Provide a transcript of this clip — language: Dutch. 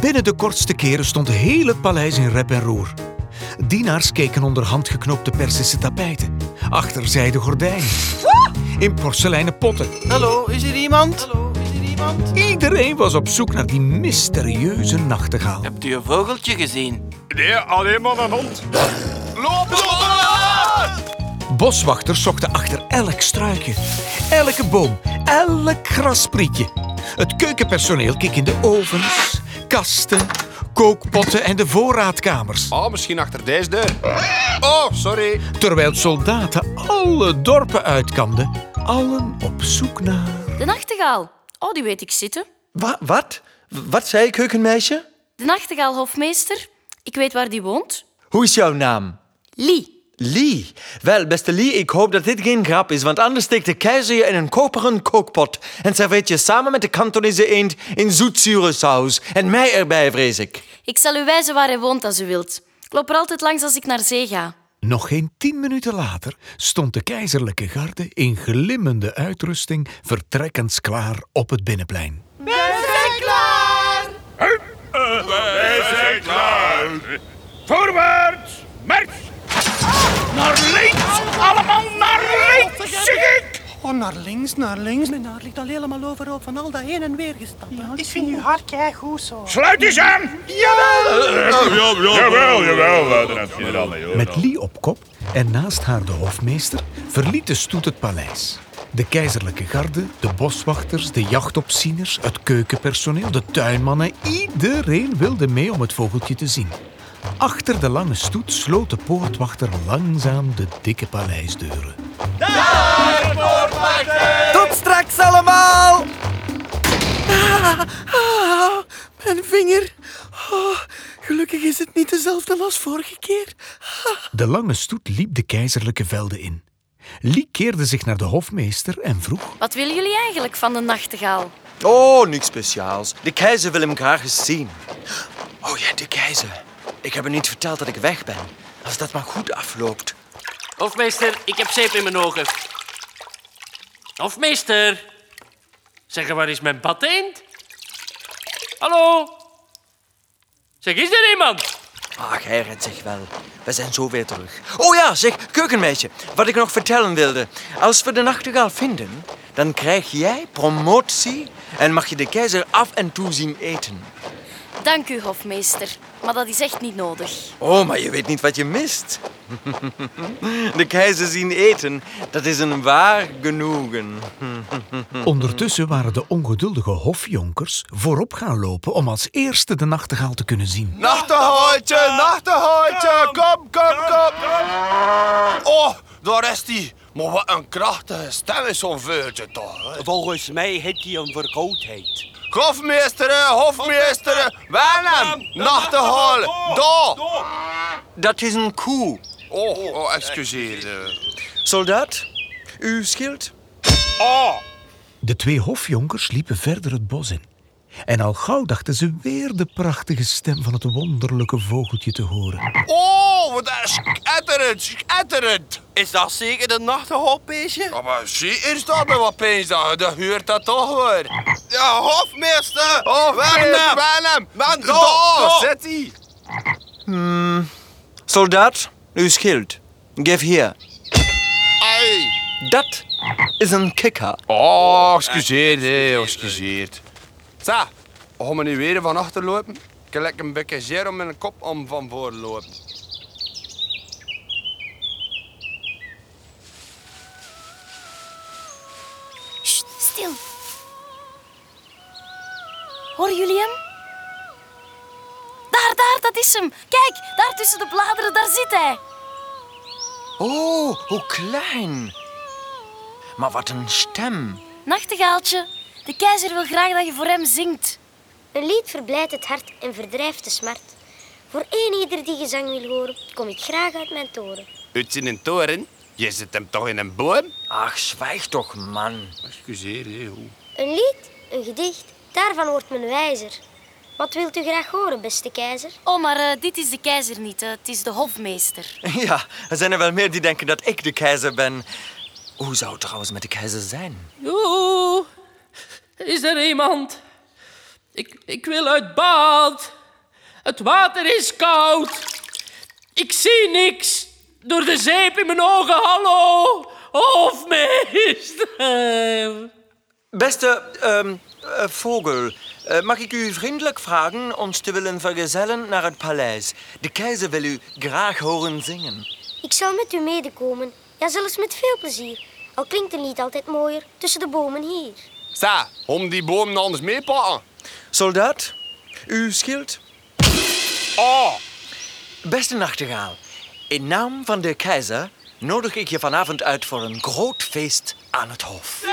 Binnen de kortste keren stond heel het paleis in rep en roer. Dienaars keken onder handgeknoopte Persische tapijten, achter zijden gordijnen, in porseleinen potten. Hallo, is er iemand? Hallo, is er iemand? Iedereen was op zoek naar die mysterieuze nachtegaal. Hebt u een vogeltje gezien? Nee, alleen maar een hond. Loop, loop! Boswachters zochten achter elk struikje, elke boom, elk grasprietje. Het keukenpersoneel keek in de ovens, kasten, kookpotten en de voorraadkamers. Oh, misschien achter deze deur. Oh, sorry. Terwijl soldaten alle dorpen uitkamden, allen op zoek naar... De nachtegaal. Oh, die weet ik zitten. Wa- wat? Wat zei je, keukenmeisje? De nachtegaal, hofmeester. Ik weet waar die woont. Hoe is jouw naam? Lee. Lee. Wel, beste Lee, ik hoop dat dit geen grap is, want anders steekt de keizer je in een koperen kookpot en serveert je samen met de Kantonese eend in zoetzure saus. En mij erbij, vrees ik. Ik zal u wijzen waar hij woont als u wilt. Ik loop er altijd langs als ik naar zee ga. Nog geen tien minuten later stond de keizerlijke garde in glimmende uitrusting vertrekkends klaar op het binnenplein. Wij zijn klaar. Voorwaarts, march. Naar links, allemaal naar links, zeg ik. Oh, naar links, naar links. Mijn haar ligt al helemaal overhoop van al dat heen en weer gestappen. Ik vind uw haar goed zo. Sluit eens aan. Jawel. Jawel, jawel, luitenant-generaal. Met Lee op kop en naast haar de hofmeester verliet de stoet het paleis. De keizerlijke garde, de boswachters, de jachtopzieners, het keukenpersoneel, de tuinmannen, iedereen wilde mee om het vogeltje te zien. Achter de lange stoet sloot de poortwachter langzaam de dikke paleisdeuren. Straks allemaal! Ah, mijn vinger. Oh, gelukkig is het niet dezelfde als vorige keer. De lange stoet liep de keizerlijke velden in. Lee keerde zich naar de hofmeester en vroeg... Wat willen jullie eigenlijk van de nachtegaal? Oh, niks speciaals. De keizer wil hem graag eens zien. Oh ja, de keizer. Ik heb hem niet verteld dat ik weg ben. Als dat maar goed afloopt. Hofmeester, ik heb zeep in mijn ogen. Hofmeester. Zeg, waar is mijn patent? Hallo? Zeg, is er iemand? Ach, hij redt zich wel. We zijn zo weer terug. Oh ja, zeg, keukenmeisje. Wat ik nog vertellen wilde. Als we de nachtegaal vinden, dan krijg jij promotie en mag je de keizer af en toe zien eten. Dank u, hofmeester. Maar dat is echt niet nodig. Oh, maar je weet niet wat je mist. De keizer zien eten, dat is een waar genoegen. Ondertussen waren de ongeduldige hofjonkers voorop gaan lopen om als eerste de nachtegaal te kunnen zien. Nachtegaaltje, nachtegaaltje, kom, kom, kom. Oh, daar is die. Maar wat een krachtige stem is zo'n veultje toch. hè. Volgens mij heeft hij een verkoudheid. Hofmeester, hofmeester, Willem, nachtegaal, daar. Dat is een koe. Oh, oh, excuseer. eh. Soldaat, uw schild? Oh, De twee hofjonkers liepen verder het bos in. En al gauw dachten ze weer de prachtige stem van het wonderlijke vogeltje te horen. oh, wat is schitterend, schitterend. Is dat zeker de nachtegaalbeestje? Ja, maar zie, is dat me wat pijn zeggen, dan huurt dat toch hoor. Ja, hofmeester, hofmeester, Willem, Man, daar, daar. zit hij. Soldaat, uw schild. Geef hier. Ai. Dat is een kikker. Oh, excuseer, hè, excuseer. Zo, gaan we nu weer van achter lopen? Ik heb lekker een beetje zeer om mijn kop om van voor te lopen. Stil. Horen jullie hem? Daar, daar, dat is hem. Kijk, daar tussen de bladeren, daar zit hij. Oh, hoe klein. Maar wat een stem. Nachtegaaltje, de keizer wil graag dat je voor hem zingt. Een lied verblijdt het hart en verdrijft de smart. Voor een ieder die gezang wil horen, kom ik graag uit mijn toren. Uit in een toren? Je zit hem toch in een boom? Ach, zwijg toch, man. Excuseer, hè. hoe? Een lied, een gedicht, daarvan wordt men wijzer. Wat wilt u graag horen, beste keizer? Oh, maar eh, dit is de keizer niet, het is de hofmeester. Ja, er zijn er wel meer die denken dat ik de keizer ben. Hoe zou het trouwens met de keizer zijn? Oeh, is er iemand? Ik, ik wil uit bad. Het water is koud. Ik zie niks. Door de zeep in mijn ogen, hallo. Hofmeester. Beste ehm, eh, vogel, eh, mag ik u vriendelijk vragen ons te willen vergezellen naar het paleis? De keizer wil u graag horen zingen. Ik zou met u medekomen. Ja, zelfs met veel plezier. Al klinkt het niet altijd mooier tussen de bomen hier. Zeg, om die bomen anders meepakken. Soldaat, uw schild. Oh, Beste nachtegaal, in naam van de keizer nodig ik je vanavond uit voor een groot feest aan het hof.